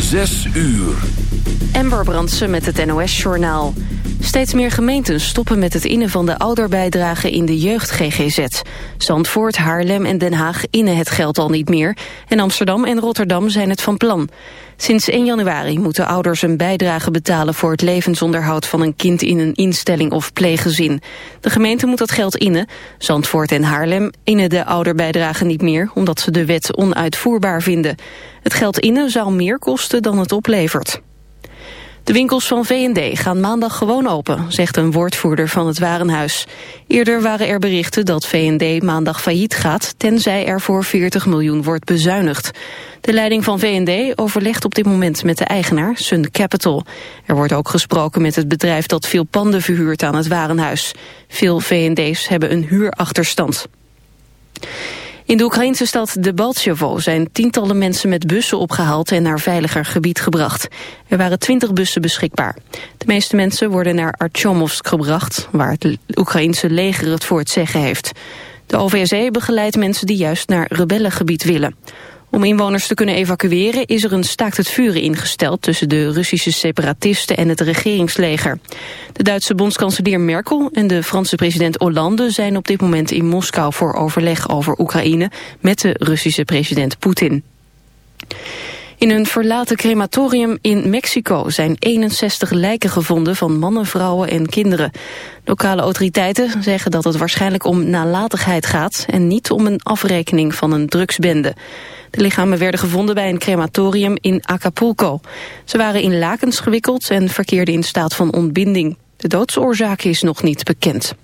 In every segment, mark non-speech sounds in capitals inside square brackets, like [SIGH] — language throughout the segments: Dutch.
Zes uur. Ember Brandsen met het NOS-journaal. Steeds meer gemeenten stoppen met het innen van de ouderbijdrage in de jeugd-GGZ. Zandvoort, Haarlem en Den Haag innen het geld al niet meer. En Amsterdam en Rotterdam zijn het van plan. Sinds 1 januari moeten ouders een bijdrage betalen voor het levensonderhoud van een kind in een instelling of pleeggezin. De gemeente moet dat geld innen. Zandvoort en Haarlem innen de ouderbijdrage niet meer omdat ze de wet onuitvoerbaar vinden. Het geld innen zou meer kosten dan het oplevert. De winkels van V&D gaan maandag gewoon open, zegt een woordvoerder van het Warenhuis. Eerder waren er berichten dat V&D maandag failliet gaat, tenzij er voor 40 miljoen wordt bezuinigd. De leiding van V&D overlegt op dit moment met de eigenaar, Sun Capital. Er wordt ook gesproken met het bedrijf dat veel panden verhuurt aan het Warenhuis. Veel V&D's hebben een huurachterstand. In de Oekraïnse stad Debaltjevo zijn tientallen mensen met bussen opgehaald en naar veiliger gebied gebracht. Er waren twintig bussen beschikbaar. De meeste mensen worden naar Artyomovsk gebracht, waar het Oekraïnse leger het voor het zeggen heeft. De OVSE begeleidt mensen die juist naar rebellengebied willen. Om inwoners te kunnen evacueren is er een staakt het vuren ingesteld tussen de Russische separatisten en het regeringsleger. De Duitse bondskanselier Merkel en de Franse president Hollande zijn op dit moment in Moskou voor overleg over Oekraïne met de Russische president Poetin. In een verlaten crematorium in Mexico zijn 61 lijken gevonden van mannen, vrouwen en kinderen. Lokale autoriteiten zeggen dat het waarschijnlijk om nalatigheid gaat en niet om een afrekening van een drugsbende. De lichamen werden gevonden bij een crematorium in Acapulco. Ze waren in lakens gewikkeld en verkeerden in staat van ontbinding. De doodsoorzaak is nog niet bekend.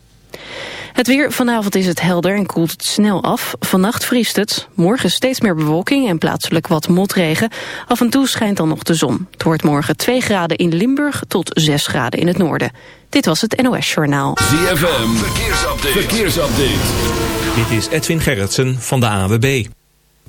Het weer, vanavond is het helder en koelt het snel af. Vannacht vriest het. Morgen steeds meer bewolking en plaatselijk wat motregen. Af en toe schijnt dan nog de zon. Het wordt morgen 2 graden in Limburg tot 6 graden in het noorden. Dit was het NOS Journaal. ZFM, verkeersupdate. verkeersupdate. Dit is Edwin Gerritsen van de AWB.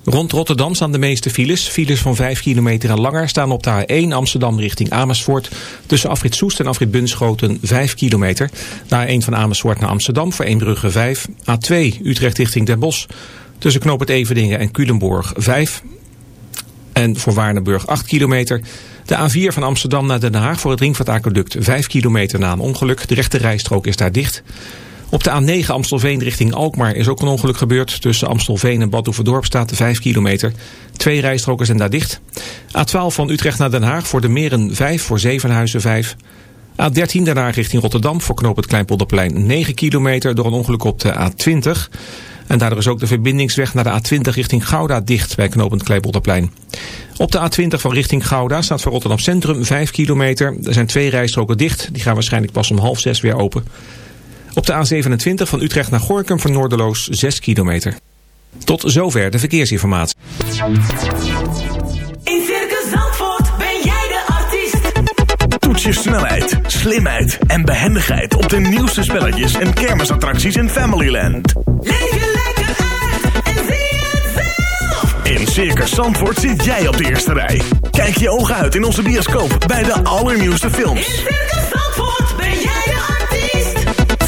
Rond Rotterdam staan de meeste files. Files van 5 kilometer en langer staan op de A1 Amsterdam richting Amersfoort. Tussen Afrit Soest en Afrit Bunschoten 5 kilometer. De A1 van Amersfoort naar Amsterdam voor Eembrugge 5. A2 Utrecht richting Den Bosch. Tussen Knoop het en Culemborg 5. En voor Waardenburg 8 kilometer. De A4 van Amsterdam naar Den Haag voor het Ringvaartaqueduct 5 kilometer na een ongeluk. De rechte rijstrook is daar dicht. Op de A9 Amstelveen richting Alkmaar is ook een ongeluk gebeurd. Tussen Amstelveen en Badhoevedorp staat 5 kilometer. Twee rijstroken zijn daar dicht. A12 van Utrecht naar Den Haag voor de Meren 5, voor Zevenhuizen 5. A13 daarna richting Rotterdam voor knoop het Kleinpolderplein 9 kilometer door een ongeluk op de A20. En daardoor is ook de verbindingsweg naar de A20 richting Gouda dicht bij knooppunt Kleinpolderplein. Op de A20 van richting Gouda staat voor Rotterdam Centrum 5 kilometer. Er zijn twee rijstroken dicht. Die gaan waarschijnlijk pas om half zes weer open. Op de A27 van Utrecht naar Gorkum van Noorderloos 6 kilometer. Tot zover de verkeersinformatie. In Circus Zandvoort ben jij de artiest. Toets je snelheid, slimheid en behendigheid op de nieuwste spelletjes en kermisattracties in Familyland. Leef je lekker uit en zie het zelf. In Circus Zandvoort zit jij op de eerste rij. Kijk je ogen uit in onze bioscoop bij de allernieuwste films. In Circus Zandvoort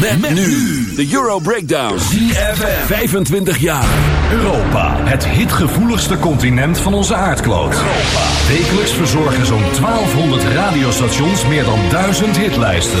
Met, nu de Euro Breakdown. ZFM. 25 jaar. Europa, het hitgevoeligste continent van onze aardkloot. Wekelijks verzorgen zo'n 1200 radiostations meer dan 1000 hitlijsten.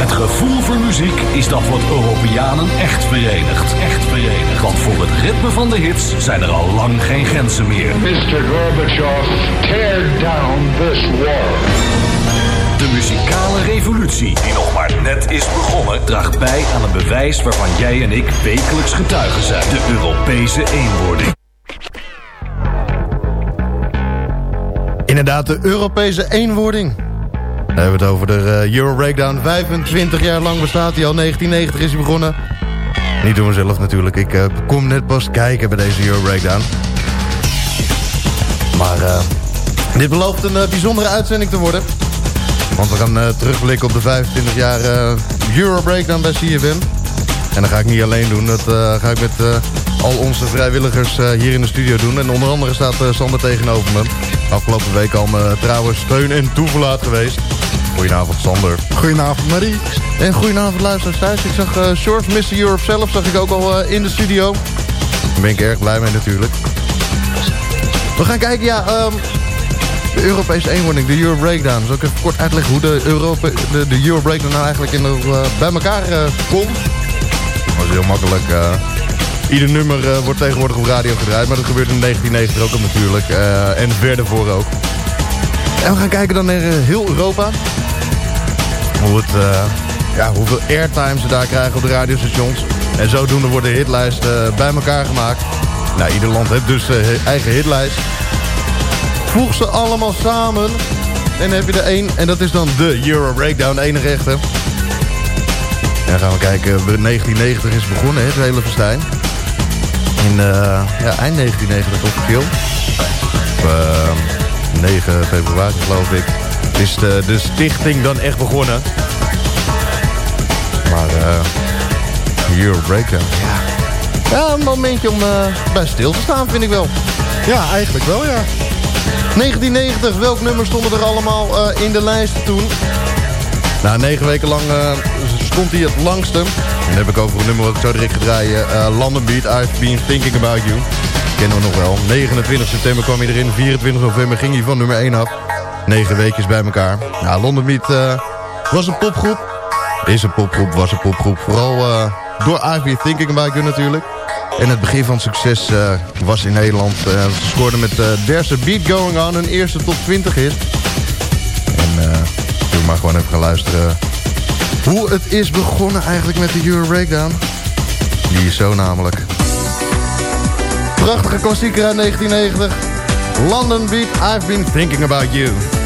Het gevoel voor muziek is dat wat Europeanen echt verenigt. Echt verenigt. Want voor het ritme van de hits zijn er al lang geen grenzen meer. Mr. Gorbachev, tear down this wall. De muzikale revolutie, die nog maar net is begonnen, draagt bij aan een bewijs waarvan jij en ik wekelijks getuigen zijn. De Europese eenwording. Inderdaad, de Europese eenwording. Dan hebben we het over de eh, Euro Breakdown. 25 jaar lang bestaat hij al. 1990 is hij begonnen. Niet door mezelf natuurlijk. Ik eh, kom net pas kijken bij deze Euro Breakdown. Maar eh, dit belooft een bijzondere uitzending te worden. Want we gaan terugblikken op de 25 jaar Euro Breakdown bij CFM. En dat ga ik niet alleen doen. Dat ga ik met al onze vrijwilligers hier in de studio doen. En onder andere staat Sander tegenover me. Afgelopen week al mijn trouwe steun en toeverlaat geweest. Goedenavond Sander. Goedenavond Marie. En goedenavond luisteraars thuis. Ik zag uh, Short Mr. Europe zelf zag ik ook al eh, in de studio. Daar ben ik erg blij mee natuurlijk. We gaan kijken, ja, ehm, de Europese eenwording, de Euro Breakdown. Zal ik even kort uitleggen hoe de, Europa, de, de Euro Breakdown nou eigenlijk in de, eh, bij elkaar komt? Dat is heel makkelijk. ieder nummer wordt tegenwoordig op radio gedraaid, maar dat gebeurt in 1990 ook al natuurlijk. en verder voor ook. En we gaan kijken dan naar heel Europa. Eh, ja, hoeveel airtime ze daar krijgen op de radiostations. En zodoende worden hitlijsten eh, bij elkaar gemaakt. Nou, ieder land heeft dus eh, eigen hitlijst. Voeg ze allemaal samen. En dan heb je er één. En dat is dan de Euro Breakdown, enige echte. Dan gaan we kijken. 1990 is begonnen, het hele festijn. In ja, eind 1990 officieel. Op eh, 9 februari geloof ik. Is de, de stichting dan echt begonnen. Maar eh Euro Breakdown, ja. Ja, een momentje om eh, bij stil te staan vind ik wel. Ja, eigenlijk wel ja. 1990, welk nummer stonden er allemaal eh, in de lijst toen? Nou, negen weken lang eh, stond hij het langste. En dan heb ik over een nummer wat ik zo direct ga draaien. eh London Beat, I've Been Thinking About You. Kennen we nog wel. 29 september kwam hij erin. 24 november ging hij van nummer 1 af. Negen weekjes bij elkaar. Nou, London Beat eh, was een popgroep. Is een popgroep, was een popgroep. Vooral eh, door Been Thinking About You natuurlijk. En het begin van het succes eh, was in Nederland. Ze scoorden met uh, There's a Beat Going On hun eerste top 20 is. En uh, we maar gewoon even gaan luisteren hoe het is begonnen eigenlijk met de Euro Breakdown. Die is zo namelijk. Prachtige klassieker uit 1990. London Beat, I've Been Thinking About You.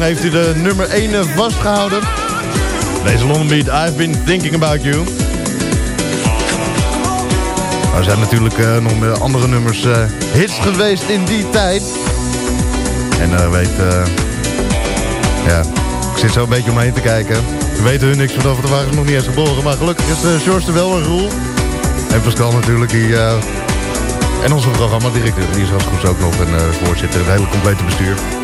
Heeft hij de nummer 1 vastgehouden. Deze London Beat, I've been thinking about you. Er zijn natuurlijk uh, nog andere nummers uh, hits geweest in die tijd. En weet, ja, ik zit zo een beetje om me heen te kijken. We weten hun niks van over, de waren nog niet eens geboren. Maar gelukkig is George er wel een rol. En Pascal natuurlijk, die... en onze programma-directeur, die is als goed ook nog een voorzitter. Het hele complete bestuur.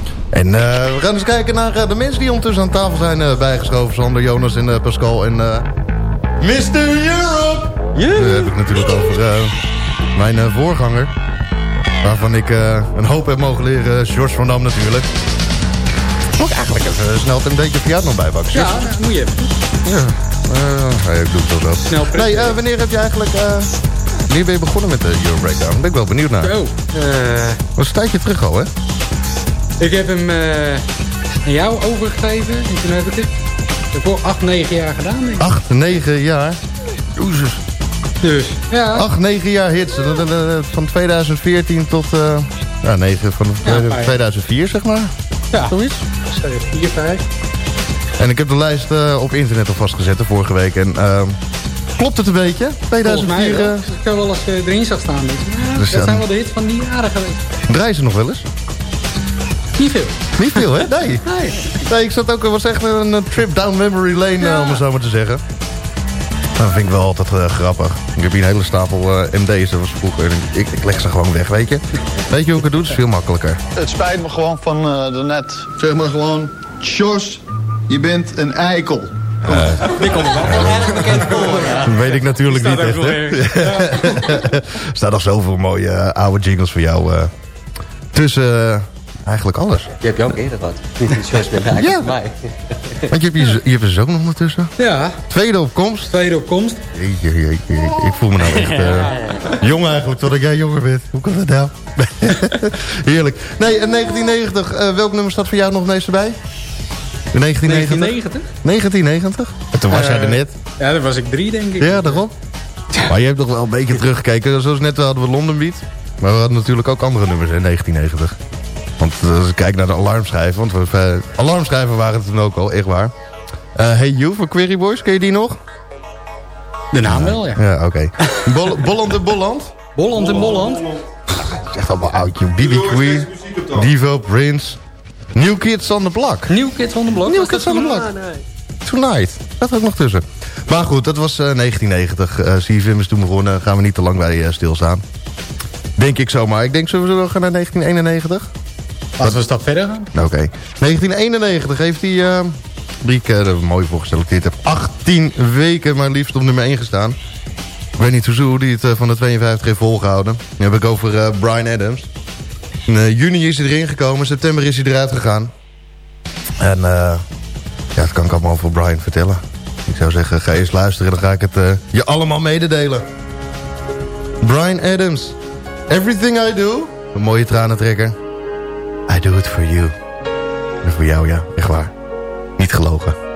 En uh, we gaan eens kijken naar uh, de mensen die ondertussen aan tafel zijn uh, bijgeschoven. Sander, Jonas en Pascal en Mr. Europe. Yeah. Daar heb ik natuurlijk over mijn voorganger. Waarvan ik een hoop heb mogen leren. George van Dam natuurlijk. Moet ik eigenlijk even snel een beetje verjaard nog bijpakken. Ja, dat moet je even. Ja, ik doe het wel zo. Snel nee, wanneer heb je eigenlijk... wanneer ben je begonnen met de Euro Breakdown? Ben ik wel benieuwd naar. Oh. Dat was een tijdje terug al, hè? Ik heb hem uh, aan jou overgegeven. En toen heb ik het voor 8, 9 jaar gedaan. Denk ik. 8, 9 jaar? Jezus. Dus, ja. 8, 9 jaar hits. Van 2014 tot... Uh, ja, 9 van ja, 2004, zeg maar. Ja. Zoiets? 4, 5. En ik heb de lijst uh, op internet al vastgezet de vorige week. En uh, klopt het een beetje? 2004? Mij, ik heb wel eens erin zag staan. Dus, ja, dus, dat zijn wel de hits van die jaren geweest. Draaien ze nog wel eens? Niet veel. Niet veel, hè? Nee. nee. nee ik zat ook, was echt een trip down memory lane, ja. om het zo maar te zeggen. Dat vind ik wel altijd uh, grappig. Ik heb hier een hele stapel uh, MD's, dat was vroeger. Ik, ik, leg ze gewoon weg, weet je. Weet je hoe ik het doe? Het is veel makkelijker. Het spijt me gewoon van uh, de net. Zeg maar gewoon, Sjors, je bent een eikel. Uh, die komt er wel bekend voor. Dat weet ik natuurlijk niet echt. [LAUGHS] Er staan nog zoveel mooie oude jingles voor jou tussen eigenlijk alles. Je hebt je ook eerder wat. [LAUGHS] ja. mij. Want je hebt, je, je hebt er ook nog ondertussen. Ja. Tweede opkomst. Tweede opkomst. Jeetje, jeetje, ik voel me nou echt uh, jong eigenlijk, totdat jij jonger bent. Hoe kan dat nou? [LAUGHS] Heerlijk. Nee, in 1990, uh, welk nummer staat voor jou nog meest erbij? 1990? 1990? En toen was uh, jij er net. Ja, dan was ik drie, denk ik. Ja, daarom. Maar je hebt toch wel een beetje teruggekeken. Zoals net hadden we London Beat. Maar we hadden natuurlijk ook andere nummers in 1990. Want als ik kijk naar de alarmschijven, want we, uh, alarmschijven waren het toen ook al, echt waar. Uh, hey You van Query Boys, ken je die nog? De naam wel, ja. Ja, oké. Okay. Bol Bolland en Bolland? Bolland en Bolland? Dat is echt allemaal oudje. BB Queen, Devo, Prince. New Kids on the Block. New Kids on the Block? New Kids on the Block. Tonight. Dat ook nog tussen. Maar goed, dat was uh, 1990. Uh, CFM is toen begonnen. Gaan we niet te lang bij uh, stilstaan. Denk ik zomaar. Ik denk, zullen we gaan naar 1991? Laten we een stap verder gaan. Oké. Okay. 1991 heeft hij, uh, die ik uh, mooi voorgesteld dit heb, 18 weken maar liefst op nummer 1 gestaan. Ik weet niet hoe die het uh, van de 52 heeft volgehouden. Nu heb ik over uh, Brian Adams. In juni is hij erin gekomen, september is hij eruit gegaan. En ja, dat kan ik allemaal voor Brian vertellen. Ik zou zeggen, ga eens luisteren, dan ga ik het je allemaal mededelen. Brian Adams, Everything I Do. Een mooie tranentrekker. I do it for you. En voor jou, ja. Echt waar. Niet gelogen.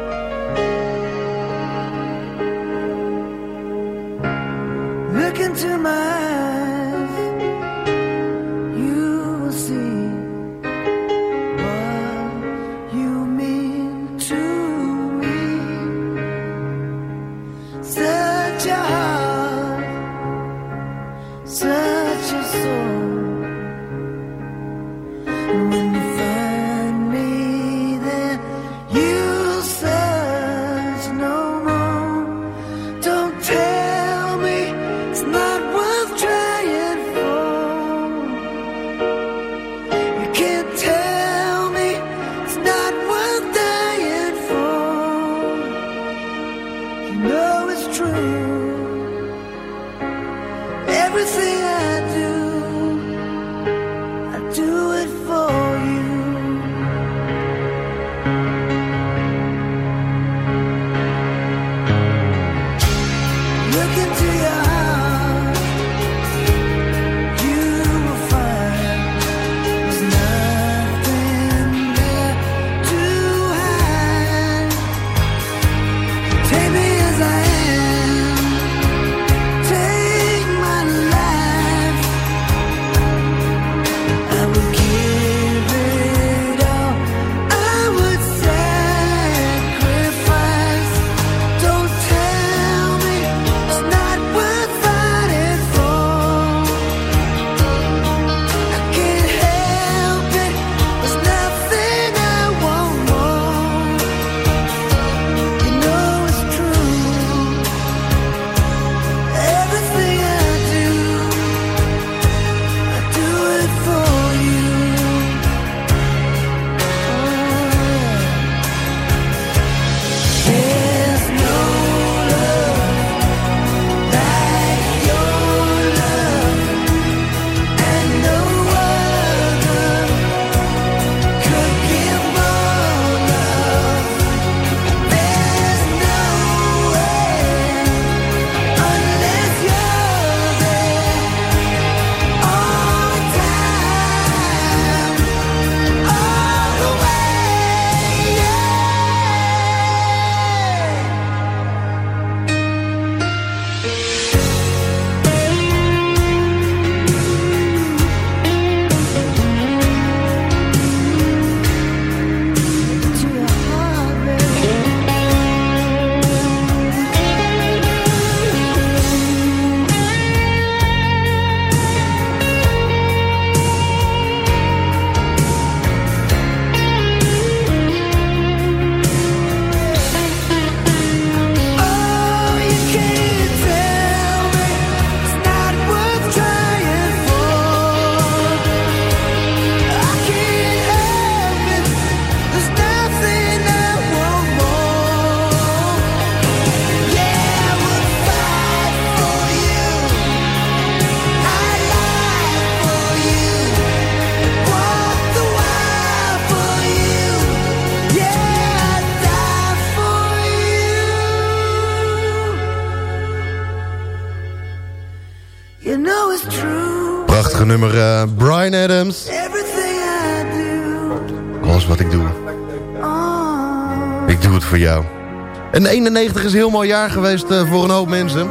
En 91 is een heel mooi jaar geweest eh, voor een hoop mensen.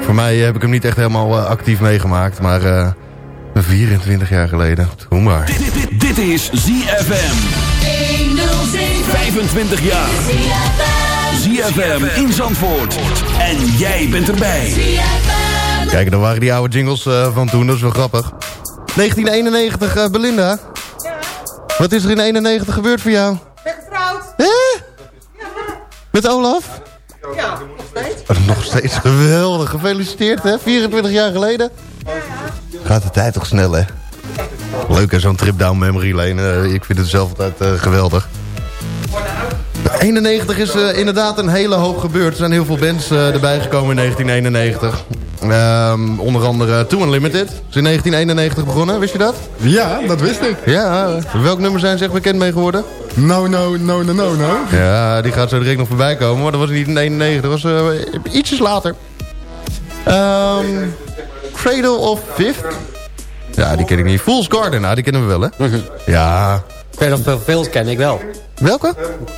Voor mij heb ik hem niet echt helemaal eh, actief meegemaakt. Maar eh, 24 jaar geleden. Hoe maar. Dit, dit, dit is ZFM. 25 jaar. ZFM in Zandvoort. En jij bent erbij. Kijk, dan waren die oude jingles eh, van toen. Dat is wel grappig. 1991, eh, Belinda. Wat is er in 91 gebeurd voor jou? Met Olaf? Ja, nog steeds. Oh, nog steeds geweldig. Gefeliciteerd, hè? 24 jaar geleden. Gaat de tijd toch snel, hè? Leuk, hè? Zo'n trip down memory lane. Eh, ik vind het zelf altijd eh, geweldig. 91 is eh, inderdaad een hele hoop gebeurd. Er zijn heel veel bands erbij gekomen in 1991. Ehm, onder andere Two Unlimited. Is in 1991 begonnen, wist je dat? Ja, dat wist ik. Ja, welk nummer zijn ze echt bekend mee geworden? No, no, no, no, no, no. Ja, die gaat zo direct nog voorbij komen. Maar dat was niet in 91, dat was eh, ietsjes later. Ehm, Cradle of Fifth? Ja, die ken ik niet. Fool's Garden, nou, die kennen we wel, hè? Ja. Cradle of Filth ken ik wel. Welke?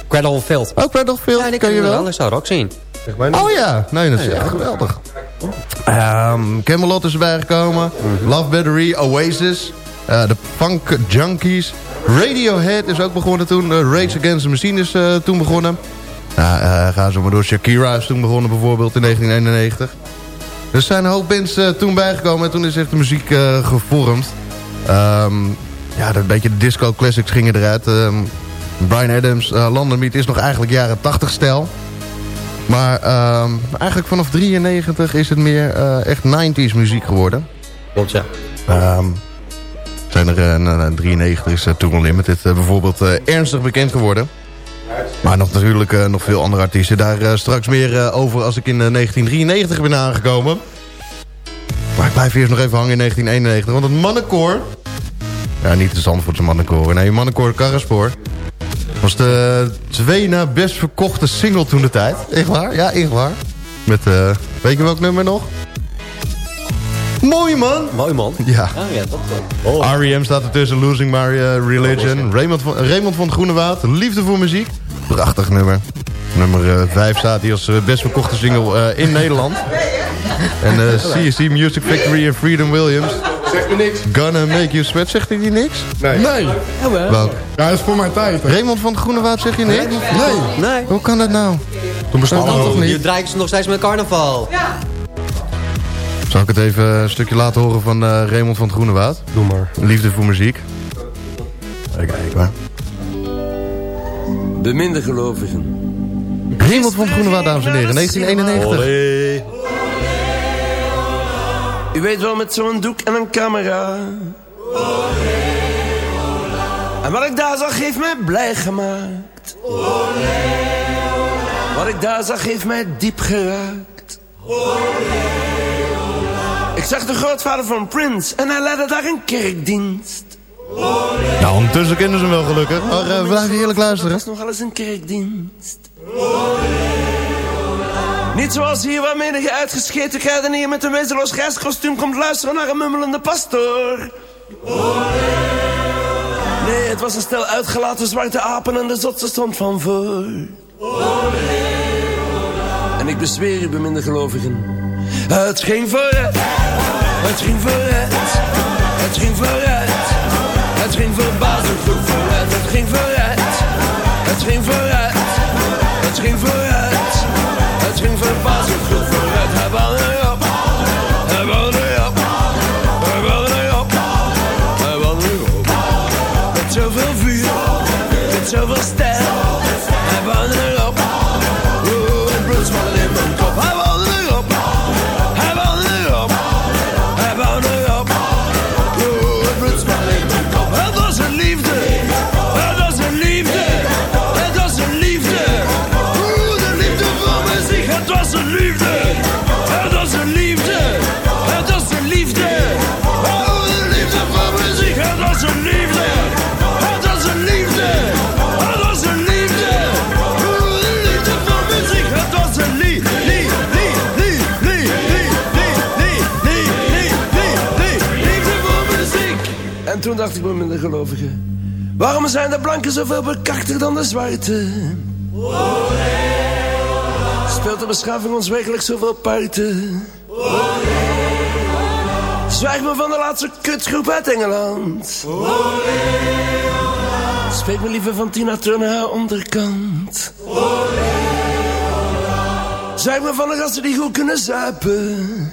Cradle of Filth. Oh, Cradle of Filth ja, die ken je wel? Ik zou ook zien. Oh ja, nee, dat is Ja, geweldig. Ehm Camelot is erbij gekomen. Love Battery, Oasis. eh, De Punk Junkies. Radiohead is ook begonnen toen. eh, Rage Against the Machine is eh, toen begonnen. Nou, ga zo maar door. Shakira is toen begonnen bijvoorbeeld in 1991. Er zijn een hoop bands toen bijgekomen en toen is echt de muziek gevormd. Ehm, ja, een beetje de disco classics gingen eruit. Ehm, Brian Adams, uh, London Beat is nog eigenlijk jaren 80 stijl. Maar ehm, eigenlijk vanaf 93 is het meer eh, echt 90s muziek geworden. Klopt, ja. Ehm, zijn er uh, nou, nou, 93 is uh, Toon Limited uh, bijvoorbeeld ernstig bekend geworden. Maar nog natuurlijk nog veel andere artiesten. Daar straks meer over als ik in uh, 1993 ben aangekomen. Maar ik blijf eerst nog even hangen in 1991. Want het mannenkoor... Ja, niet de Zandvoortse mannenkoor. Nee, mannenkoor Karrespoor. Was de twee na best verkochte single toen de tijd. Echt waar? Ja, echt waar. Met, uh, weet je welk nummer nog? Mooi man. Mooi man. Ja. Oh, ja dat wel. Oh. R.E.M. staat ertussen, Losing My uh, Religion. Raymond van, Raymond van Groenewoud, Liefde voor Muziek. Prachtig nummer. Nummer 5 uh, staat hier als uh, best verkochte single in Nederland. En CSC Music Factory en Freedom Williams. Zegt me niks. Gonna Make You Sweat, zegt hij die niks? Nee. Nee. Ja, Welk? Ja, dat is voor mijn tijd. Hè. Raymond van het Groenewoud, zeg je niks? Nee. Nee. Hoe kan dat nou? Toen bestond dat toch niet? Je draait ze nog steeds met carnaval. Ja. Zal ik het even een stukje laten horen van uh, Raymond van het Groenewoud? Doe maar. Liefde voor muziek. Even kijken maar. Beminde gelovigen. Raymond van het Groenewoud, dames en heren, 1991. Olé. U weet wel, met zo'n doek en een camera. En wat ik daar zag, heeft mij blij gemaakt. Wat ik daar zag, heeft mij diep geraakt. Ik zag de grootvader van Prince en hij leidde daar een kerkdienst. Nou, ondertussen kennen ze hem wel gelukkig. Maar uh, blijf eerlijk luisteren. Dat is nog eens een kerkdienst. Niet zoals hier waar menige uitgescheten kruidenier met een wezenloos grijskostuum komt luisteren naar een mummelende pastoor. Nee, het was een stel uitgelaten zwarte apen en de zotse stond van voor. En ik bezweer u, beminde gelovigen. Het ging vooruit, het ging vooruit, het ging vooruit. Het ging verbazend goed dacht ik bij mijn gelovigen, waarom zijn de blanken zoveel bekakter dan de zwarte? Speelt de beschaving ons werkelijk zoveel parten? Zwijg me van de laatste kutgroep uit Engeland. Spreek me liever van Tina Turner haar onderkant. Zwijg me van de gasten die goed kunnen zuipen.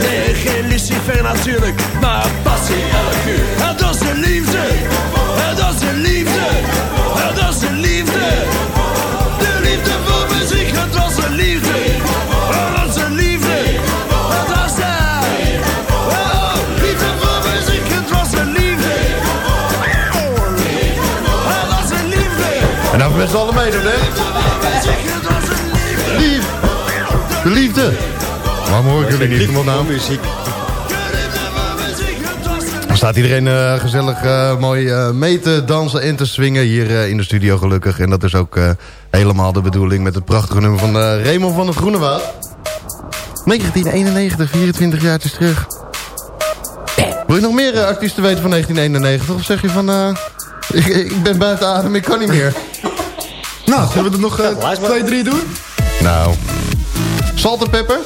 Nee, geen lucifer natuurlijk, maar passie elk uur. Dat is de liefde, dat is de liefde, dat is de liefde. De liefde voor muziek, het was een liefde. Het was een liefde. Het was daar. Oh, liefde voor muziek, het was een liefde. Het was een liefde. En nou met z'n allen meedoen, hè? Het was. Lief. De liefde. Waarom hoor ik jullie niet? Nou. muziek. Dan staat iedereen uh, gezellig uh, mooi uh, mee te dansen en te swingen hier in de studio gelukkig. En dat is ook helemaal de bedoeling met het prachtige nummer van Raymond van het Groenewoud. 1991, 24 jaar terug. Wil je nog meer eh, artiesten weten van 1991? Of zeg je van... eh, [LAUGHS] ik, ik ben buiten adem, ik kan niet meer. Nou, zullen we er nog eh, twee, drie doen? Nou. Salt en pepper?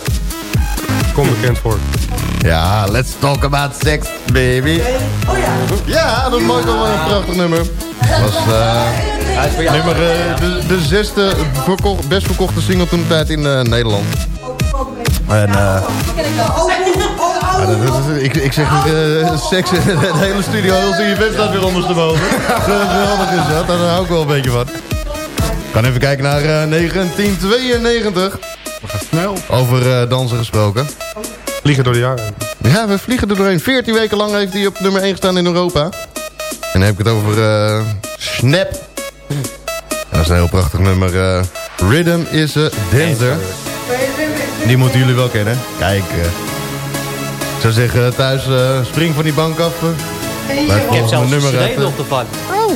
Kom bekend voor. Ja, let's talk about sex, baby. Oh ja. Ja, dat is mooi wel een prachtig nummer. Dat was eh, nummer, eh, de, de zesde verkocht, best verkochte single toen tijd in eh, Nederland. En eh, dat ik, ik zeg eh, seks in de hele studio, heel CFM staat weer ondersteboven. Geweldig is dat, daar hou ik wel een beetje van. We gaan even kijken naar eh, 1992. We gaan snel. Over eh, dansen gesproken. Vliegen door de jaren. Ja, we vliegen er doorheen. 14 weken lang heeft hij op nummer 1 gestaan in Europa. En dan heb ik het over eh, Snap. En dat is een heel prachtig nummer. eh, Rhythm is a Dancer. Die moeten jullie wel kennen. Kijk, eh, ik zou zeggen thuis eh, spring van die bank af. Ik heb zelfs een nummer even. nog ervan. Oh,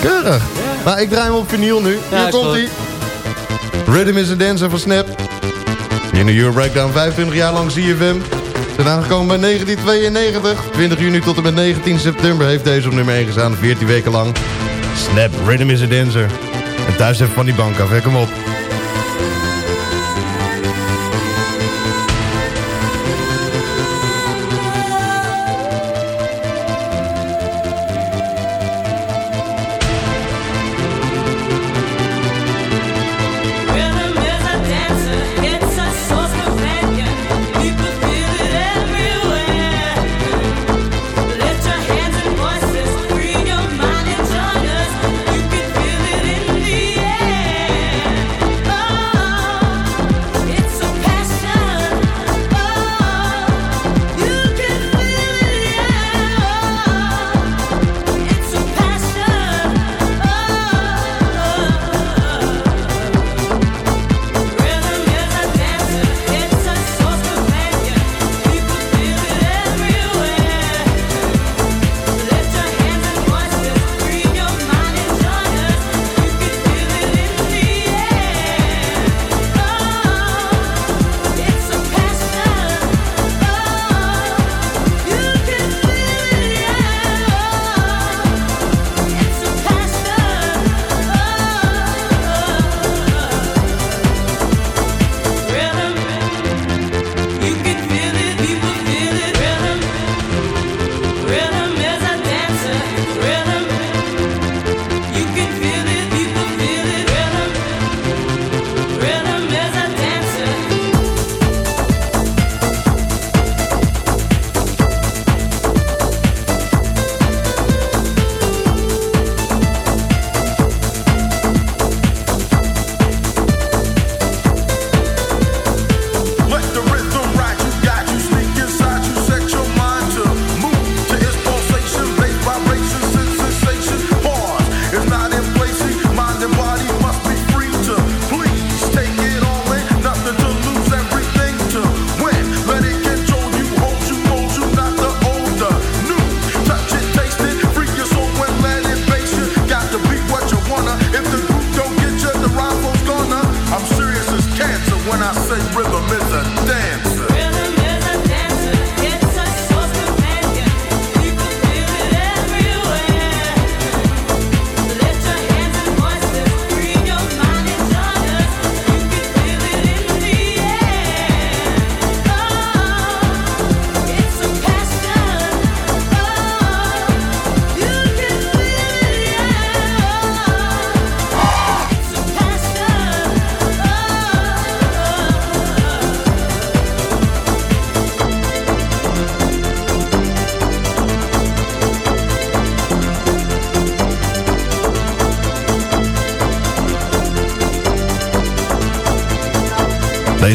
keurig. Maar ik draai hem op vinyl nu. Ja, Hier komt hij. Rhythm is a Dancer van Snap. In de Euro Breakdown 25 jaar lang CFM. Zijn aangekomen bij 1992. 20 juni tot en met 19 september heeft deze op nummer 1 gestaan. 14 weken lang. Snap, Rhythm is a Dancer. En thuis even van die bank af, hè, kom op.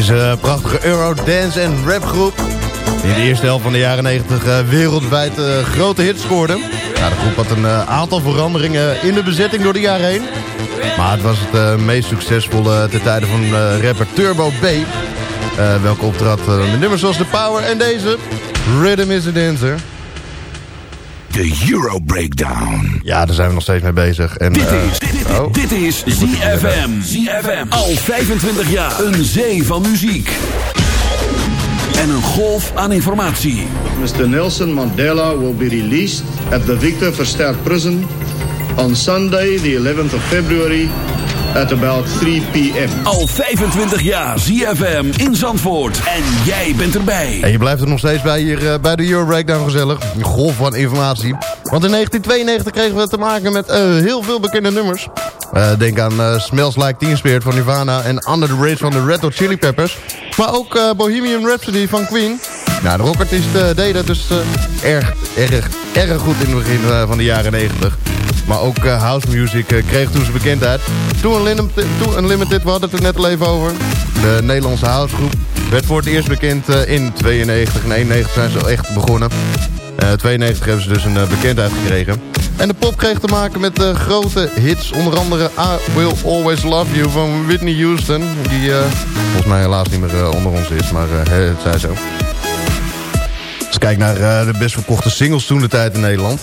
Deze prachtige Eurodance en rapgroep. Die in de eerste helft van de jaren 90 eh, wereldwijd eh, grote hits scoorde. Ja, de groep had een eh, aantal veranderingen in de bezetting door de jaren heen. Maar het was het eh, meest succesvolle ten tijde van eh, rapper Turbo B. eh, welke optrad eh, met nummers zoals The Power en deze. Rhythm is a Dancer. De Euro Breakdown. Ja, daar zijn we nog steeds mee bezig. En, Dit eh, is, oh. dit is ZFM. ZFM. Al 25 jaar. Een zee van muziek. en een golf aan informatie. Mr. Nelson Mandela will be released at the Victor Verster Prison on Sunday, the 11th of February, at about 3 p.m. Al 25 jaar ZFM in Zandvoort. En jij bent erbij. En je blijft er nog steeds bij hier eh, bij de Euro Breakdown gezellig. Een golf van informatie. Want in 1992 kregen we te maken met eh, heel veel bekende nummers. Eh, denk aan eh, Smells Like Teen Spirit van Nirvana en Under the Bridge van de Red Hot Chili Peppers. Maar ook eh, Bohemian Rhapsody van Queen. Nou, de rockartiesten deden het dus erg, erg, erg goed in het begin van de jaren 90. Maar ook house music kreeg toen zijn bekendheid. Toen Unlimited, toen Unlimited, we hadden het er net al even over. De Nederlandse housegroep werd voor het eerst bekend in 92. In 91 zijn ze echt begonnen. Eh 92 hebben ze dus een eh, bekendheid gekregen. En de pop kreeg te maken met eh, grote hits. Onder andere I Will Always Love You van Whitney Houston. Die eh, volgens mij helaas niet meer eh, onder ons is, maar eh, het zij zo. Als ik kijk naar eh, de best verkochte singles toen de tijd in Nederland.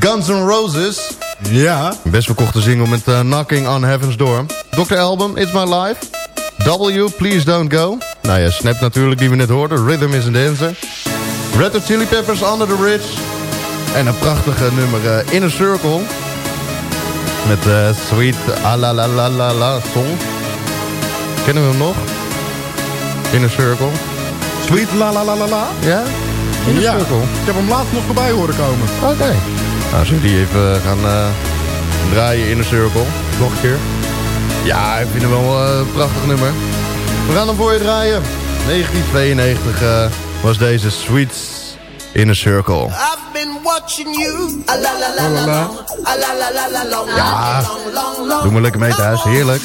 Guns N' Roses. Ja. Best verkochte single met eh, Knocking on Heaven's Door. Dr. Album, It's My Life. W, Please Don't Go. Nou ja, Snap natuurlijk, die we net hoorden. Rhythm is a Dancer. Red Hot Chili Peppers, Under the Bridge. En een prachtige nummer, uh, Inner Circle. Met uh, Sweet La La La La La song. Kennen we hem nog? Inner Circle. Sweet la la la la la? Ja? Inner ja. Circle. Ik heb hem laatst nog voorbij horen komen. Oké. Nou, zullen we die even gaan uh, draaien, Inner Circle? Nog een keer. Ja, ik vind hem wel een prachtig nummer. We gaan hem voor je draaien. 1992 uh, was deze Sweet Inner Circle. I've been watching you. A la la la la long. A la la la la long. Ja, long, long, long. doe maar lekker mee thuis. Heerlijk.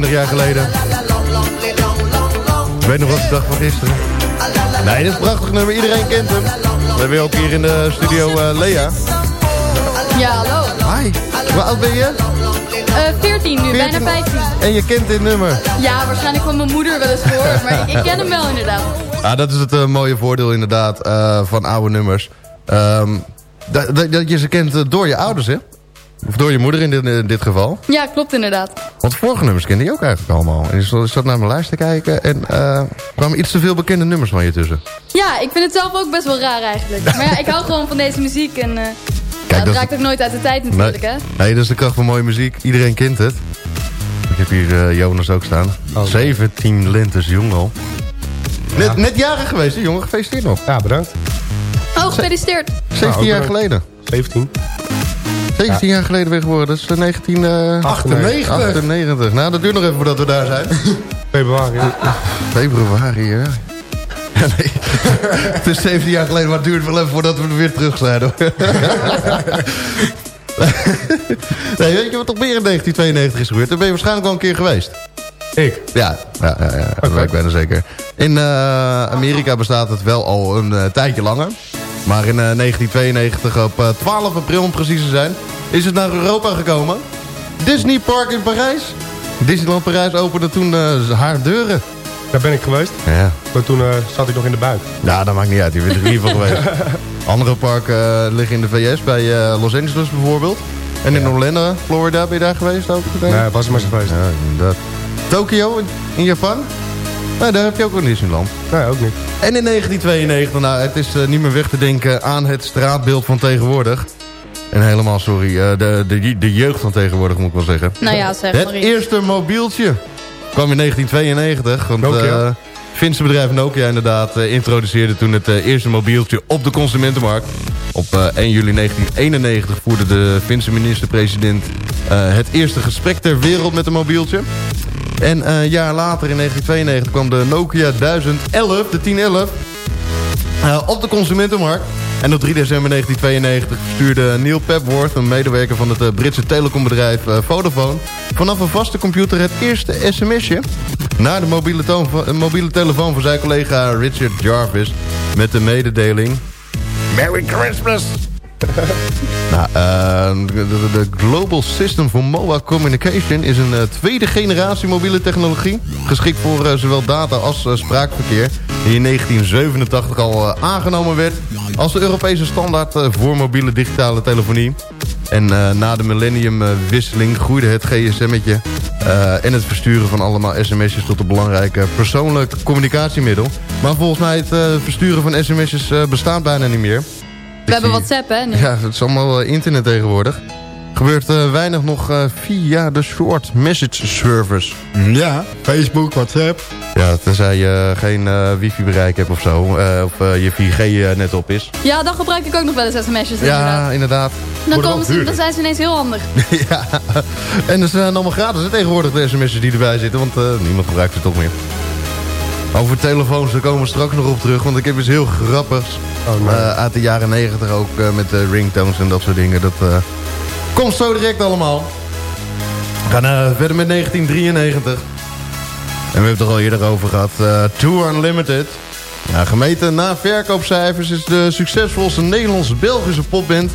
1992, hè, 23 jaar geleden. Ik weet nog wat ik dacht van gisteren. Nee, dit is een prachtig nummer. Iedereen kent hem. We hebben ook hier in de studio eh, Lea. Ja, hallo. Hi. Hoe oud ben je? Eh 14 nu, bijna 15. En je kent dit nummer. Ja, waarschijnlijk van mijn moeder wel eens gehoord, maar ik, ken hem wel inderdaad. Ah, dat is het eh, mooie voordeel inderdaad eh, van oude nummers. Ehm, dat, dat, je ze kent eh, door je ouders, hè? Of door je moeder in dit, in dit geval. Ja, klopt inderdaad. Want vorige nummers kende je ook eigenlijk allemaal. En ik zat- naar mijn lijst te kijken en eh, er kwamen iets te veel bekende nummers van je tussen. Ja, ik vind het zelf ook best wel raar eigenlijk. [LAUGHS] Maar ja, ik hou gewoon van deze muziek en eh ja, dat raakt ook nooit uit de tijd natuurlijk, hè. nee, dat is de kracht van mooie muziek. Iedereen kent het. Ik heb hier eh, Jonas ook staan. 17 lentes jong al. Net, net jarig geweest, hè, jongen. Gefeliciteerd nog. Ja, bedankt. Oh, gefeliciteerd. 17 jaar geleden. 17. 17 jaar geleden weer geworden. Dat is eh, 1998. 98. Nou, dat duurt nog even voordat we daar zijn. [LAUGHS] Februari. Februari, ja. Ja, nee. het is 17 jaar geleden, maar het duurt wel even voordat we er weer terug zijn. Hoor. [LAUGHS] nee, weet je wat toch meer in 1992 is gebeurd? Daar ben je waarschijnlijk wel een keer geweest. Ik? Ja, ja, ja, ja ik bijna zeker. In eh, Amerika bestaat het wel al een eh, tijdje langer. Maar in eh, 1992, op eh, 12 april om precies te zijn, is het naar Europa gekomen. Disney Park in Parijs. Disneyland Parijs opende toen eh, haar deuren. Daar ben ik geweest. Ja. Maar toen eh, zat ik nog in de buik. Nou, dat maakt niet uit. Je bent er in ieder geval geweest. [LAUGHS] Andere parken eh, liggen in de VS, bij eh, Los Angeles bijvoorbeeld. En in Orlando, Florida, ben je daar geweest ook? Nee, was er maar zo geweest. Ja. Tokio in Japan? Nou, daar heb je ook een Disneyland. Nee, ook niet. En in 1992, nou, het is eh, niet meer weg te denken aan het straatbeeld van tegenwoordig. En helemaal, sorry, eh, de, de, de jeugd van tegenwoordig moet ik wel zeggen. Nou ja, zeg Het maar eerste mobieltje kwam in 1992. Want Nokia. eh Finse bedrijf Nokia inderdaad eh, introduceerde toen het eh, eerste mobieltje op de consumentenmarkt. Op eh, 1 juli 1991 voerde de Finse minister-president eh, het eerste gesprek ter wereld met een mobieltje. En eh, een jaar later, in 1992, kwam de Nokia 1011, de 1011, eh, op de consumentenmarkt. En op 3 december 1992 stuurde Neil Pepworth, een medewerker van het eh, Britse telecombedrijf Vodafone... vanaf een vaste computer het eerste sms'je naar de mobiele, mobiele telefoon van zijn collega Richard Jarvis... met de mededeling... Merry Christmas! [LAUGHS] Nou, eh, de, Global System for Mobile Communication is een eh, tweede generatie mobiele technologie. Geschikt voor eh, zowel data als spraakverkeer. Die in 1987 al aangenomen werd als de Europese standaard voor mobiele digitale telefonie. En na de millenniumwisseling groeide het gsm'tje en het versturen van allemaal sms'jes tot een belangrijke persoonlijk communicatiemiddel. Maar volgens mij het versturen van sms'jes bestaat bijna niet meer. We hebben WhatsApp, hè, nu. Ja, het is allemaal eh, internet tegenwoordig. Gebeurt eh, weinig nog eh, via de short message service. Ja, Facebook, WhatsApp. Ja, tenzij je geen eh, wifi bereik hebt of zo. eh, of je 4G eh, net op is. Ja, dan gebruik ik ook nog wel eens sms'jes inderdaad. Ja, inderdaad. Dan, komen ze, dan zijn ze ineens heel handig. [LAUGHS] ja, en ze zijn allemaal gratis hè, tegenwoordig de sms'jes die erbij zitten. Want eh, niemand gebruikt ze toch meer. Over telefoons, daar komen we straks nog op terug. Want ik heb iets heel grappigs. eh, uit de jaren 90 ook eh, met de ringtones en dat soort dingen. Dat eh, komt zo direct allemaal. We gaan eh, verder met 1993. En we hebben het er al eerder over gehad. eh Tour Unlimited. Nou, gemeten na verkoopcijfers is de succesvolste Nederlands-Belgische popband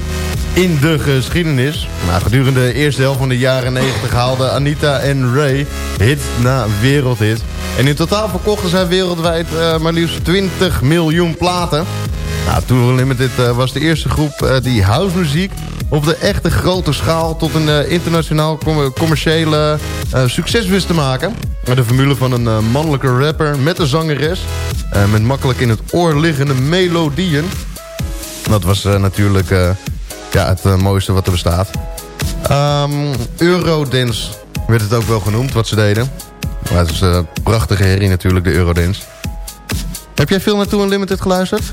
in de geschiedenis. Nou, gedurende de eerste helft van de jaren 90 haalden Anita en Ray hit na wereldhit. En in totaal verkochten zij wereldwijd eh, maar liefst 20 miljoen platen. Nou, Tour Unlimited eh, was de eerste groep eh, die housemuziek op de echte grote schaal tot een internationaal com- commerciële succes wist te maken. Maar De formule van een mannelijke rapper met een zangeres met makkelijk in het oor liggende melodieën. Dat was natuurlijk ja, het eh, mooiste wat er bestaat. Ehm, Eurodance werd het ook wel genoemd, wat ze deden. Maar het is een prachtige herrie natuurlijk, de Eurodance. Heb jij veel naar Tour Unlimited geluisterd?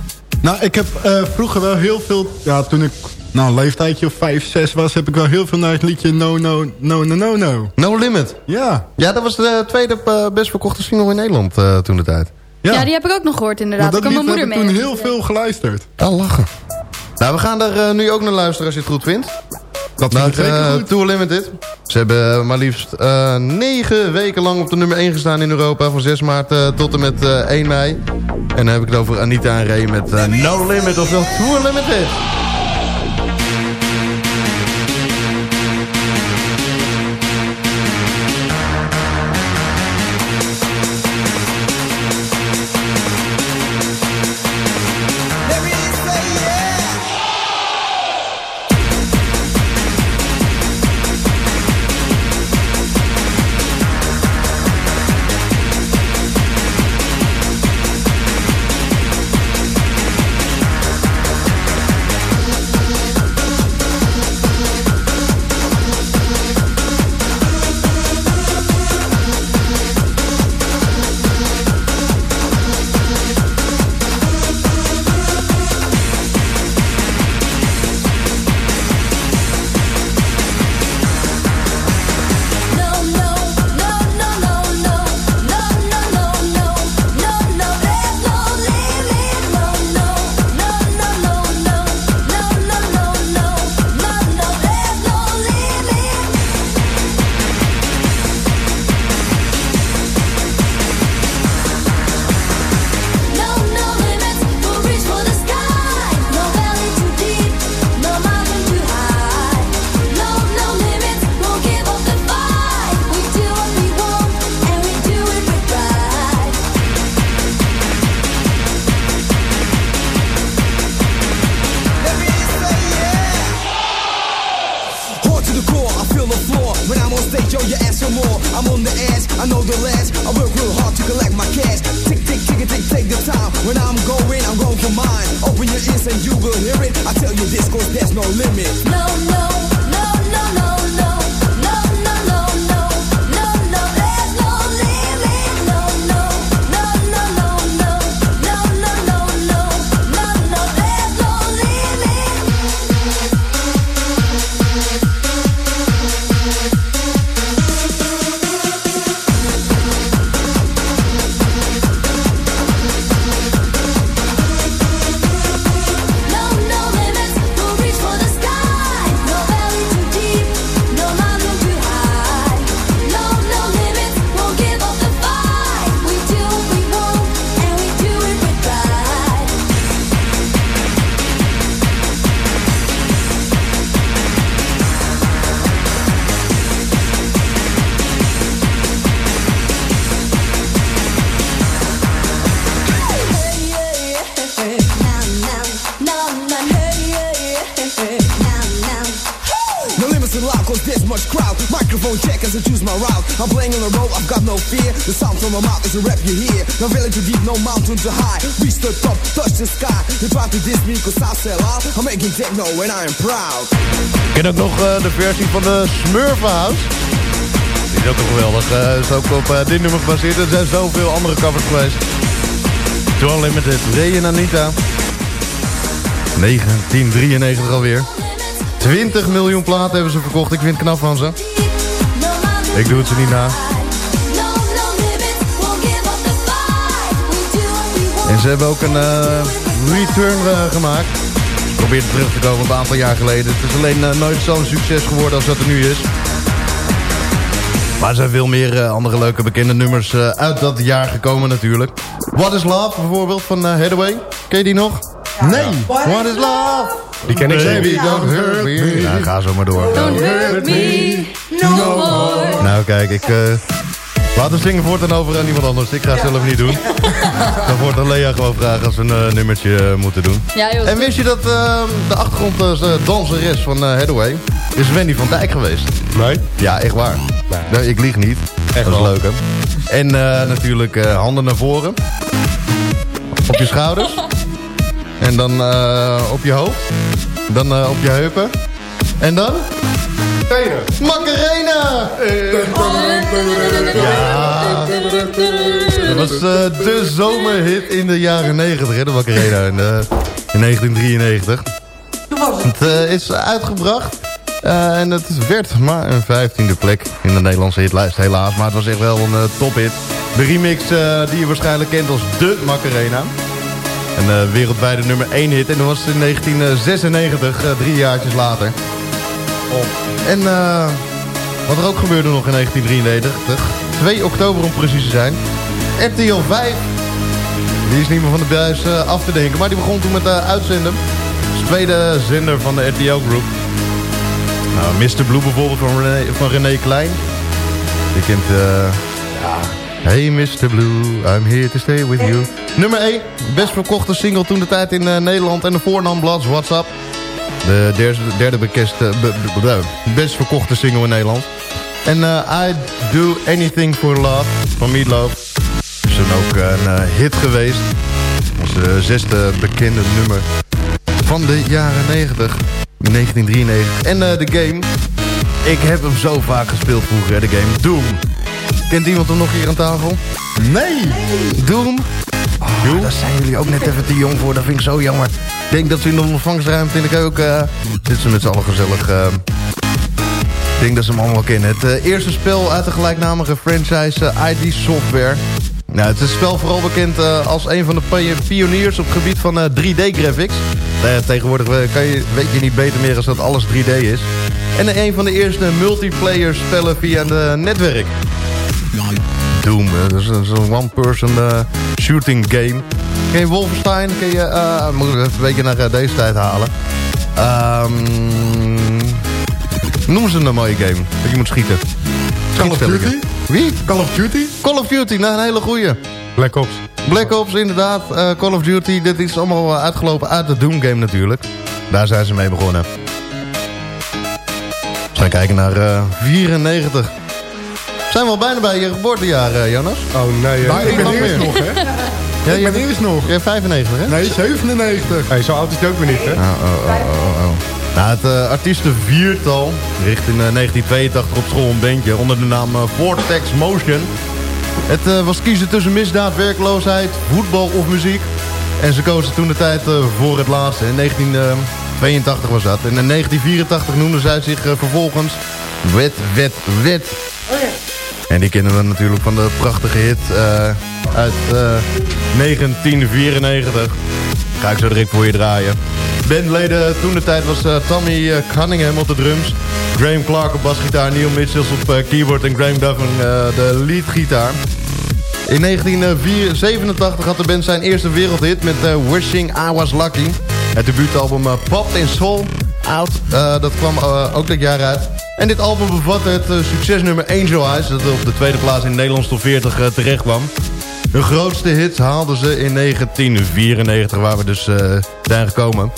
Nou, ik heb eh, vroeger wel heel veel... Ja, toen ik nou, een leeftijdje of 5, 6 was... heb ik wel heel veel naar het liedje No, No, No, No, No, No. No Limit? Ja. Ja, dat was de tweede eh, best verkochte single in Nederland eh, toen de tijd. Ja. die heb ik ook nog gehoord inderdaad. Maar dat kwam mijn lied moeder heb ik mee. toen heel veel geluisterd. Oh, lachen. Nou, we gaan daar eh, nu ook naar luisteren als je het goed vindt. Dat naar vind ik zeker eh, goed. Tour Limited. Ze hebben eh, maar liefst eh, negen weken lang op de nummer 1 gestaan in Europa. Van 6 maart tot en met eh, 1 mei. En dan heb ik het over Anita en Ray met No Limit, ofwel Tour Limited. When I'm going, I'm going for mine. Open your ears and you will hear it. I tell you this, cause there's no limit. No, no, no, no, The from my mouth is a rap you hear. No valley too deep, no mountain too high. Reach the top, touch the sky. You try to diss me, cause I sell out. I'm making techno and I am proud. Ken ook nog eh, de versie van de Smurfenhouse. Die is ook geweldig. Eh is ook op eh, dit nummer gebaseerd. Er zijn zoveel andere covers geweest. Tour Limited, Ray en Anita. 1993 alweer. 20 miljoen platen hebben ze verkocht. Ik vind het knap van ze. Ik doe het ze niet na. En ze hebben ook een eh, return eh, gemaakt. Probeerde terug te komen een aantal jaar geleden. Het is alleen eh, nooit zo'n succes geworden als dat er nu is. Maar er zijn veel meer andere leuke bekende nummers uit dat jaar gekomen natuurlijk. What is Love bijvoorbeeld van eh, Hathaway. Ken je die nog? Nee. What is Love? Die ken ik Baby, zeker. don't hurt me. Nou, ga zo maar door. Don't hurt me no more. Nou kijk, ik... eh laat de zingen voortaan over aan iemand anders. Ik ga het zelf niet doen. Dan wordt Lea gewoon vragen als we een eh, nummertje eh, moeten doen. Ja, joh. En wist je dat eh, de achtergronddanseres van eh Hathaway is Wendy van Dijk geweest? Nee? Ja, echt waar. Nee, ik lieg niet. Echt dat is leuk, hè? En eh, natuurlijk eh, handen naar voren. Op je schouders. En dan eh, op je hoofd. Dan eh, op je heupen. En dan? Macarena! Ja. Dat was eh, de zomerhit in de jaren 90, hè, de Macarena. In, eh, in 1993. Het eh, is uitgebracht. eh, en het werd maar een vijftiende plek in de Nederlandse hitlijst, helaas. Maar het was echt wel een tophit. De remix eh, die je waarschijnlijk kent als de Macarena. Een eh, wereldwijde nummer 1 hit. En dat was in 1996, eh, drie jaartjes later. En eh, wat er ook gebeurde nog in 1993. 2 oktober om precies te zijn. RTL 5. Die is niet meer van de buis eh, af te denken. Maar die begon toen met uh, uitzenden. Tweede zender van de RTL Group. Nou, Mr. Blue bijvoorbeeld van René, Klein. Je kent... eh, ja. Hey Mr. Blue, I'm here to stay with you. Nummer 1, best verkochte single toen de tijd in eh, Nederland en de voornaam Blads WhatsApp. De derde, derde bekeste, be- be- be- best verkochte single in Nederland. En eh, I Do Anything For Love van Meatloaf. Is dan ook een eh, hit geweest. Onze zesde bekende nummer van de jaren 90. 1993. En eh, de game. Ik heb hem zo vaak gespeeld vroeger, de game. Doom. Kent iemand hem nog hier aan tafel? Nee! Doom? Oh, daar zijn jullie ook net even te jong voor. Dat vind ik zo jammer. Ik denk dat ze in de ontvangstruimte in de keuken... eh, zitten ze met z'n allen gezellig... eh, ik denk dat ze hem allemaal kennen. Het eh, eerste spel uit de gelijknamige franchise eh, ID Software. Nou, het is het spel vooral bekend eh, als een van de pi- pioniers op het gebied van eh, 3D-graphics. tegenwoordig eh, kan je, weet je niet beter meer als dat alles 3D is. En een van de eerste multiplayer spellen via een netwerk. Doom, eh, dat is een- one-person eh, shooting game. Ken je Wolfenstein? Ken je, eh, moet ik even een beetje naar deze tijd halen. Ehm noem ze een mooie game. Dat je moet schieten. Call of. Duty? Wie? Call of Duty? Call of Duty, nou een hele goeie. Black Ops. Black Ops, inderdaad. Call of Duty, dit is allemaal uitgelopen uit de Doom game natuurlijk. Daar zijn ze mee begonnen. We gaan kijken naar eh 94. Zijn we al bijna bij je geboortejaar, eh, Jonas? Oh nee, Maar ik ben eerst meer. nog, hè? [LAUGHS] Ja, ik je ben eerst nog. Je hebt 95, hè? Nee, 97. Hey, zo oud is het ook weer niet, hè? Oh, oh, oh, oh, oh. Nou, het uh, artiestenviertal richt in uh, 1982 op school een bandje onder de naam uh, Vortex Motion. Het was kiezen tussen misdaad, werkloosheid, voetbal of muziek. En ze kozen toen de tijd voor het laatste. In 1982 was dat. En in 1984 noemden zij zich vervolgens Wet, Wet, Wet. En die kennen we natuurlijk van de prachtige hit uh, uit uh, 1994. Ga ik zo direct voor je draaien. Bandleden toen de tijd was uh, Tommy Cunningham op de drums. Graham Clark op basgitaar, Neil Mitchells op keyboard en Graham Duffin de leadgitaar. In 1987 had de band zijn eerste wereldhit met Wishing I Was Lucky. Het debuutalbum Popped in Soul Out, dat kwam ook dit jaar uit. En dit album bevatte het uh, succesnummer Angel Eyes... dat op de tweede plaats in Nederlands top 40 uh, terecht kwam. Hun grootste hits haalden ze in 1994... waar we dus uh, zijn gekomen.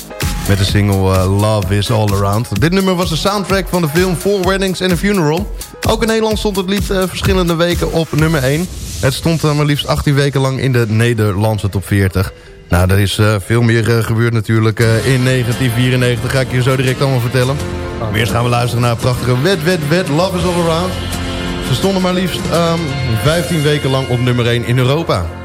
Met de single Love Is All Around. Dit nummer was de soundtrack van de film Four Weddings and a Funeral. Ook in Nederland stond het lied verschillende weken op nummer 1. Het stond maar liefst 18 weken lang in de Nederlandse top 40... Nou, er is veel meer gebeurd natuurlijk in 1994. Ga ik je zo direct allemaal vertellen. Eerst gaan we luisteren naar een prachtige Wet, Wet, Wet, Love is All Around. Ze stonden maar liefst um, 15 weken lang op nummer 1 in Europa.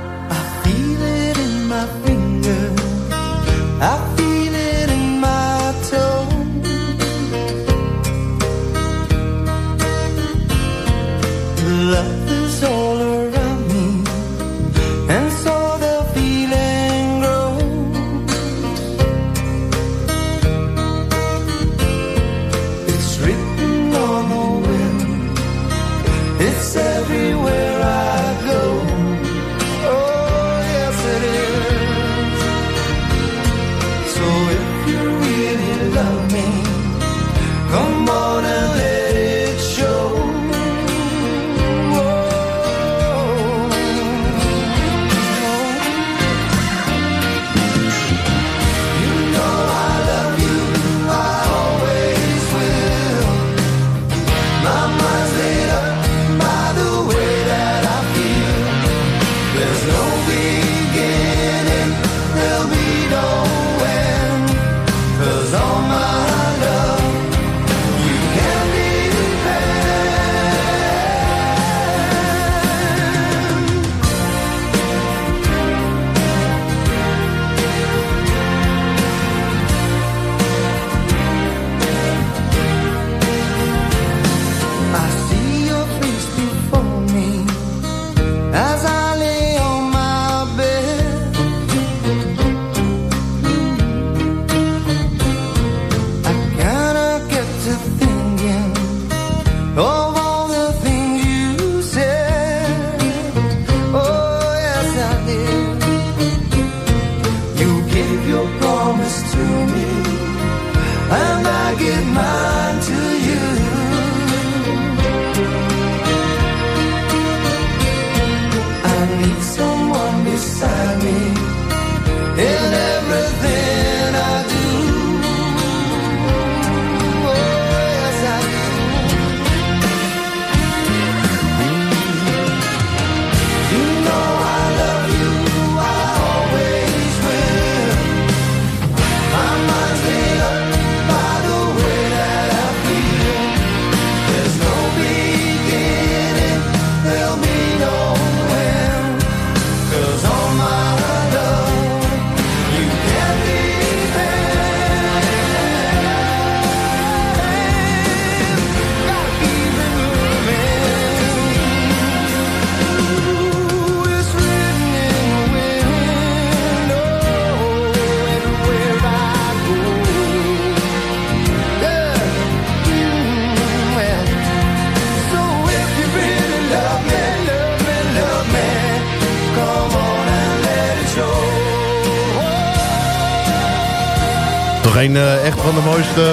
Eh, echt van de mooiste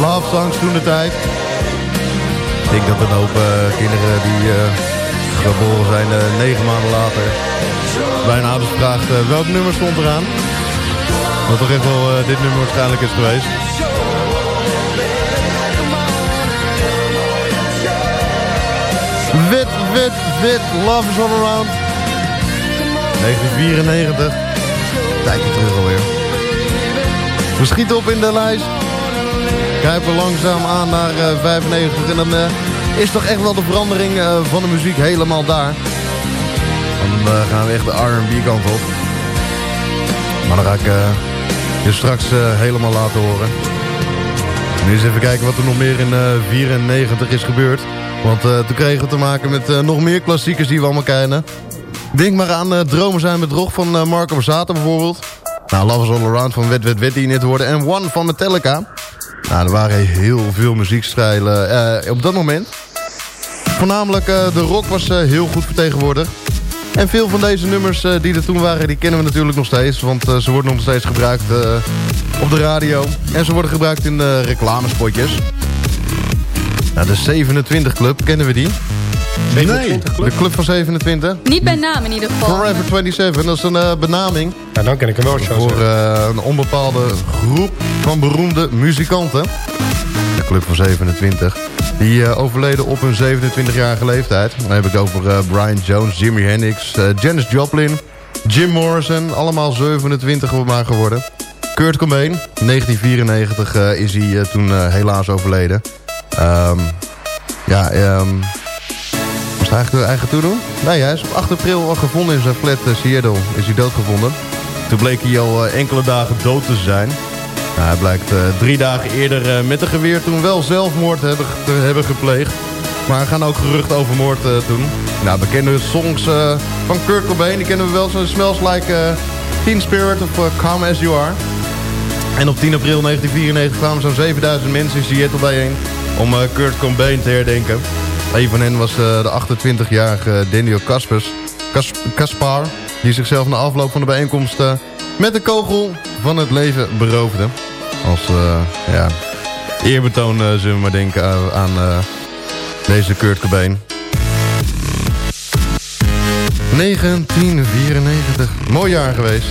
love songs toen de tijd. Ik denk dat een hoop eh, kinderen die eh, geboren zijn negen maanden later... bij hun ouders vraagt welk nummer stond eraan. Wat toch echt wel dit nummer waarschijnlijk is geweest. Wit, wit, wit, Love is all around. 1994. Tijdje terug alweer. We schieten op in de lijst. Kruipen langzaam aan naar eh, 95. En dan eh, is toch echt wel de verandering eh, van de muziek helemaal daar. Dan eh, gaan we echt de R&B kant op. Maar dan ga ik eh, je straks eh, helemaal laten horen. Nu eens even kijken wat er nog meer in eh 94 is gebeurd. Want eh, toen kregen we te maken met eh, nog meer klassiekers die we allemaal kennen. Denk maar aan eh, Dromen zijn bedrog van eh, Marco Borsato bijvoorbeeld. Nou, Love is All Around van Wet Wet Wet die net hoorde. En One van Metallica. Nou, er waren heel veel muziekstijlen eh, op dat moment. Voornamelijk eh, de rock was eh, heel goed vertegenwoordigd. En veel van deze nummers die er toen waren, die kennen we natuurlijk nog steeds. Want ze worden nog steeds gebruikt op de radio. En ze worden gebruikt in de reclamespotjes. Nou, de 27 Club, kennen we die? Nee, de Club van 27. Niet bij naam in ieder geval. Forever 27, dat is een eh, benaming. Ja, dan ken ik hem wel Voor eh, een onbepaalde groep van beroemde muzikanten. De Club van 27. Die eh, overleden op hun 27-jarige leeftijd. Dan heb ik het over eh, Brian Jones, Jimi Hendrix, Janis Joplin, Jim Morrison. Allemaal 27 maar geworden. Kurt Cobain, 1994 eh, is hij toen helaas overleden. Ehm, ja, ehm eigenlijk eigen toedoen? Nee, hij is op 8 april al gevonden in zijn flat eh, Seattle. Is hij doodgevonden. Toen bleek hij al eh, enkele dagen dood te zijn. Nou, hij blijkt eh, drie dagen eerder met een geweer toen wel zelfmoord hebben, te hebben gepleegd. Maar er gaan ook geruchten over moord toen. Nou, bekende songs van Kurt Cobain, die kennen we wel. Zo Smells Like Teen Spirit of uh, Calm As You Are. En op 10 april 1994 kwamen zo'n 7000 mensen in Seattle bijeen om Kurt Cobain te herdenken. Een van hen was eh, de 28-jarige Daniel Kaspers, Kas Kaspar, die zichzelf na afloop van de bijeenkomst eh, met een kogel van het leven beroofde. Als eh, ja, eerbetoon zullen we maar denken aan, deze Kurt Cobain. 1994, mooi jaar geweest.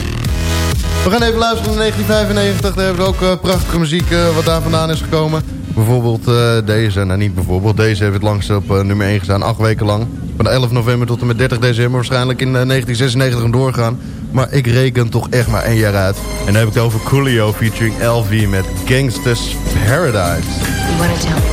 We gaan even luisteren naar 1995. Daar hebben we ook prachtige muziek wat daar vandaan is gekomen. Bijvoorbeeld eh, deze, nou niet bijvoorbeeld, deze heeft het langst op eh, nummer 1 gestaan, acht weken lang. Van 11 november tot en met 30 december, waarschijnlijk in eh, 1996 doorgaan. Maar ik reken toch echt maar één jaar uit. En dan heb ik het over Coolio featuring LV met Gangsters Paradise. You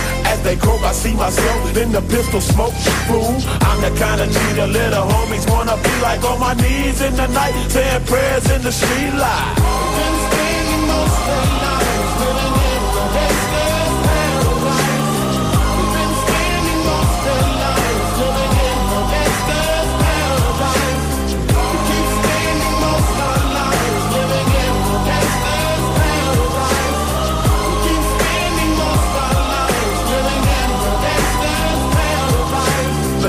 As they croak, I see myself in the pistol smoke. Fool, I'm the kind of the little homies wanna be like on my knees in the night, saying prayers in the street light. Been spending most of